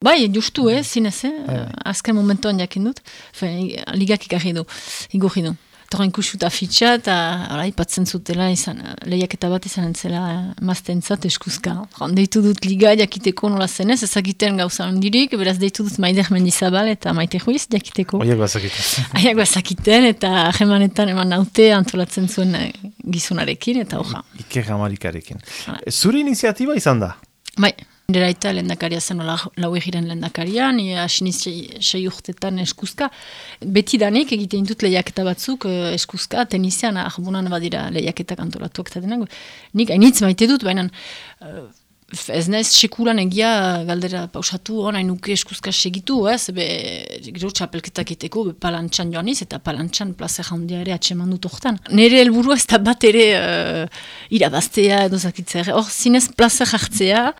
Bai, justu, eh, zinez, eh? Bai, bai. azken momentuan jakin dut. Fe, ligak ikarri du, igurri du. Torren kusuta fitxa eta ipatzen zutela izan, lehiaketa bat izan entzela maztentzat eskuzka. Deitu dut liga jakiteko nola zenez, ezagiten gauza ondirik, beraz deitu dut maider mendizabal eta maite juiz jakiteko. Oiak bazakiten. Oiak bazakiten eta jemanetan eman naute antolatzen zuen eh, gizunarekin eta hoja. Iker amarikarekin. Zure iniziatiba izan da? Bai. Nera eta lendakaria zen lau egiren lendakaria, ni asiniz sei urtetan eskuzka. Beti danik egiten dut lehiaketa batzuk eh, eskuzka, tenizian ahbunan badira lehiaketa kantolatuak eta denak. Nik hainitz maite dut, baina uh, ez naiz sekulan egia galdera pausatu, hona nuke eskuzka segitu, ez, be, gero txapelketak iteko, be, palantxan joaniz, eta palantxan plaza jaundia ere atseman dut oktan. Nere helburu ez da bat ere uh, irabaztea edo zakitzea, hor zinez plaza jartzea,